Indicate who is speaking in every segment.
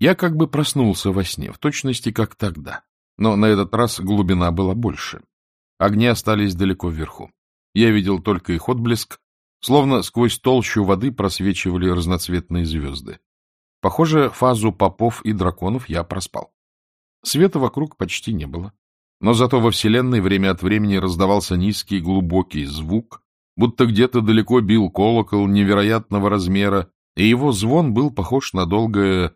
Speaker 1: Я как бы проснулся во сне, в точности, как тогда. Но на этот раз глубина была больше. Огни остались далеко вверху. Я видел только их отблеск, словно сквозь толщу воды просвечивали разноцветные звезды. Похоже, фазу попов и драконов я проспал. Света вокруг почти не было. Но зато во Вселенной время от времени раздавался низкий глубокий звук, будто где-то далеко бил колокол невероятного размера, и его звон был похож на долгое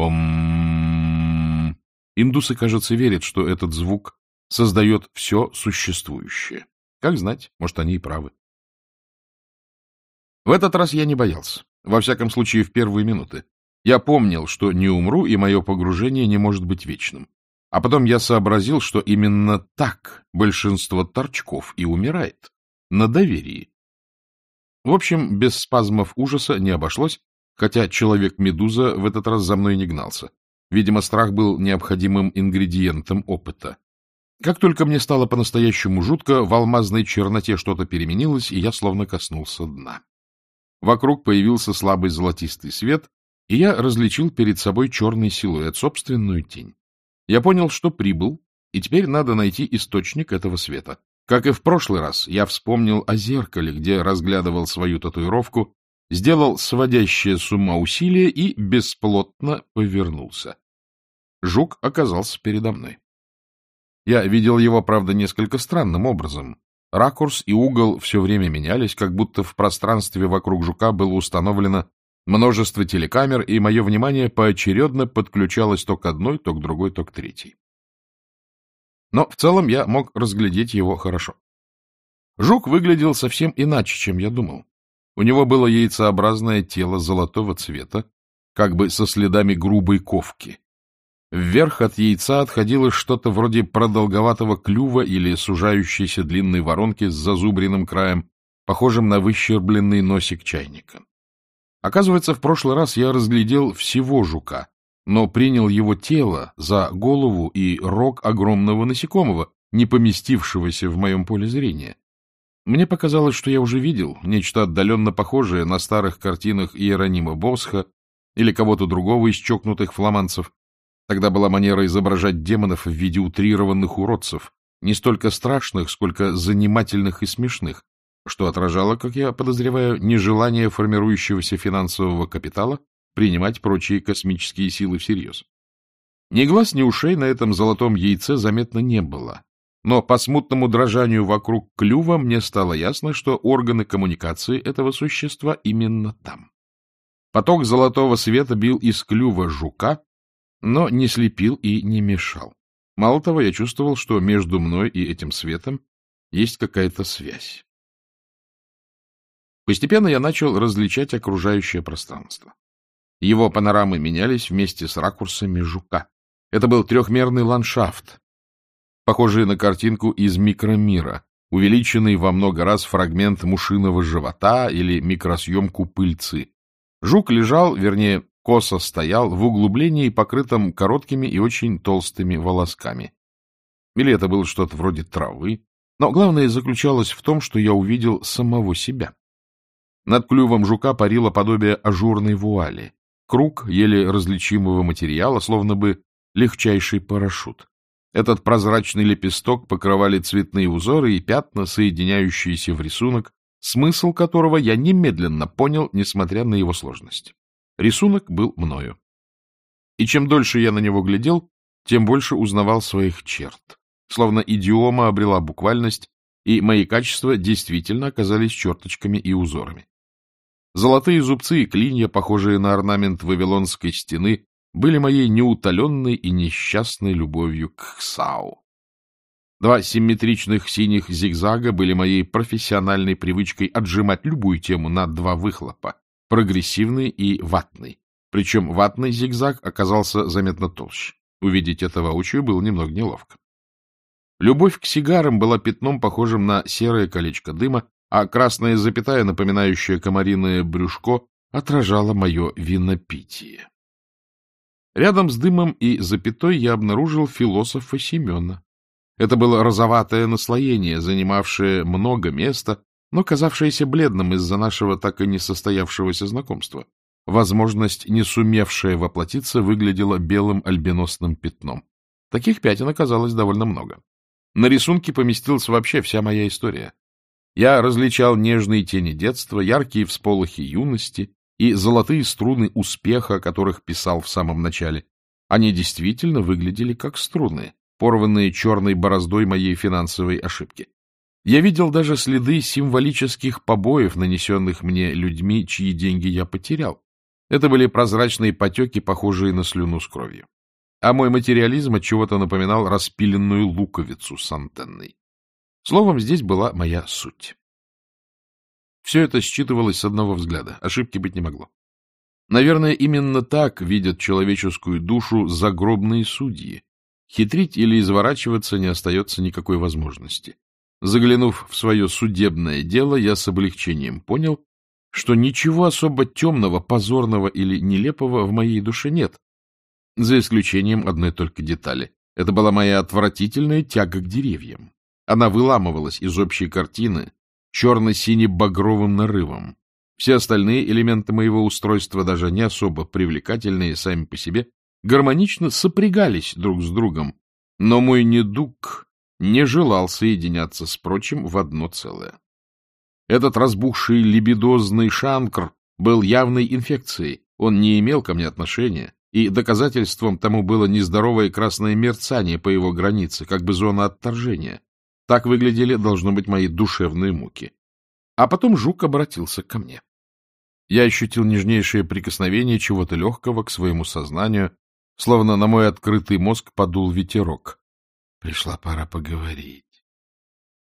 Speaker 1: «Ом». Индусы, кажется, верят, что этот звук создает все существующее. Как знать, может, они и правы. В этот раз я не боялся, во всяком случае в первые минуты. Я помнил, что не умру, и мое погружение не может быть вечным. А потом я сообразил, что именно так большинство торчков и умирает. На доверии. В общем, без спазмов ужаса не обошлось, хотя человек-медуза в этот раз за мной не гнался. Видимо, страх был необходимым ингредиентом опыта. Как только мне стало по-настоящему жутко, в алмазной черноте что-то переменилось, и я словно коснулся дна. Вокруг появился слабый золотистый свет, и я различил перед собой черный силуэт, собственную тень. Я понял, что прибыл, и теперь надо найти источник этого света. Как и в прошлый раз, я вспомнил о зеркале, где разглядывал свою татуировку, сделал сводящее с ума усилие и бесплотно повернулся. Жук оказался передо мной. Я видел его, правда, несколько странным образом. Ракурс и угол все время менялись, как будто в пространстве вокруг жука было установлено множество телекамер, и мое внимание поочередно подключалось то к одной, то к другой, то к третьей. Но в целом я мог разглядеть его хорошо. Жук выглядел совсем иначе, чем я думал. У него было яйцеобразное тело золотого цвета, как бы со следами грубой ковки. Вверх от яйца отходило что-то вроде продолговатого клюва или сужающейся длинной воронки с зазубренным краем, похожим на выщербленный носик чайника. Оказывается, в прошлый раз я разглядел всего жука, но принял его тело за голову и рог огромного насекомого, не поместившегося в моем поле зрения. Мне показалось, что я уже видел нечто отдаленно похожее на старых картинах Иеронима Босха или кого-то другого из чокнутых фламандцев. Тогда была манера изображать демонов в виде утрированных уродцев, не столько страшных, сколько занимательных и смешных, что отражало, как я подозреваю, нежелание формирующегося финансового капитала принимать прочие космические силы всерьез. Ни глаз, ни ушей на этом золотом яйце заметно не было, но по смутному дрожанию вокруг клюва мне стало ясно, что органы коммуникации этого существа именно там. Поток золотого света бил из клюва жука, но не слепил и не мешал. Мало того, я чувствовал, что между мной и этим светом есть какая-то связь. Постепенно я начал различать окружающее пространство. Его панорамы менялись вместе с ракурсами жука. Это был трехмерный ландшафт, похожий на картинку из микромира, увеличенный во много раз фрагмент мушиного живота или микросъемку пыльцы. Жук лежал, вернее, косо стоял в углублении, покрытом короткими и очень толстыми волосками. Или это было что-то вроде травы. Но главное заключалось в том, что я увидел самого себя. Над клювом жука парило подобие ажурной вуали. Круг еле различимого материала, словно бы легчайший парашют. Этот прозрачный лепесток покрывали цветные узоры и пятна, соединяющиеся в рисунок, смысл которого я немедленно понял, несмотря на его сложность. Рисунок был мною. И чем дольше я на него глядел, тем больше узнавал своих черт. Словно идиома обрела буквальность, и мои качества действительно оказались черточками и узорами. Золотые зубцы и клинья, похожие на орнамент Вавилонской стены, были моей неутоленной и несчастной любовью к Хсау. Два симметричных синих зигзага были моей профессиональной привычкой отжимать любую тему на два выхлопа, прогрессивный и ватный. Причем ватный зигзаг оказался заметно толще. Увидеть это воочию было немного неловко. Любовь к сигарам была пятном, похожим на серое колечко дыма, а красная запятая, напоминающая комариное брюшко, отражала мое винопитие. Рядом с дымом и запятой я обнаружил философа Семена. Это было розоватое наслоение, занимавшее много места, но казавшееся бледным из-за нашего так и не состоявшегося знакомства. возможность, не сумевшая воплотиться, выглядела белым альбиносным пятном. Таких пятен оказалось довольно много. На рисунке поместилась вообще вся моя история. Я различал нежные тени детства, яркие всполохи юности и золотые струны успеха, о которых писал в самом начале. Они действительно выглядели как струны, порванные черной бороздой моей финансовой ошибки. Я видел даже следы символических побоев, нанесенных мне людьми, чьи деньги я потерял. Это были прозрачные потеки, похожие на слюну с кровью. А мой материализм от чего-то напоминал распиленную луковицу с антенной. Словом, здесь была моя суть. Все это считывалось с одного взгляда, ошибки быть не могло. Наверное, именно так видят человеческую душу загробные судьи. Хитрить или изворачиваться не остается никакой возможности. Заглянув в свое судебное дело, я с облегчением понял, что ничего особо темного, позорного или нелепого в моей душе нет, за исключением одной только детали. Это была моя отвратительная тяга к деревьям. Она выламывалась из общей картины черно-сине-багровым нарывом. Все остальные элементы моего устройства, даже не особо привлекательные сами по себе, гармонично сопрягались друг с другом, но мой недуг не желал соединяться с прочим в одно целое. Этот разбухший либидозный шанкр был явной инфекцией, он не имел ко мне отношения, и доказательством тому было нездоровое красное мерцание по его границе, как бы зона отторжения. Так выглядели, должно быть, мои душевные муки. А потом жук обратился ко мне. Я ощутил нежнейшее прикосновение чего-то легкого к своему сознанию, словно на мой открытый мозг подул ветерок. Пришла пора поговорить.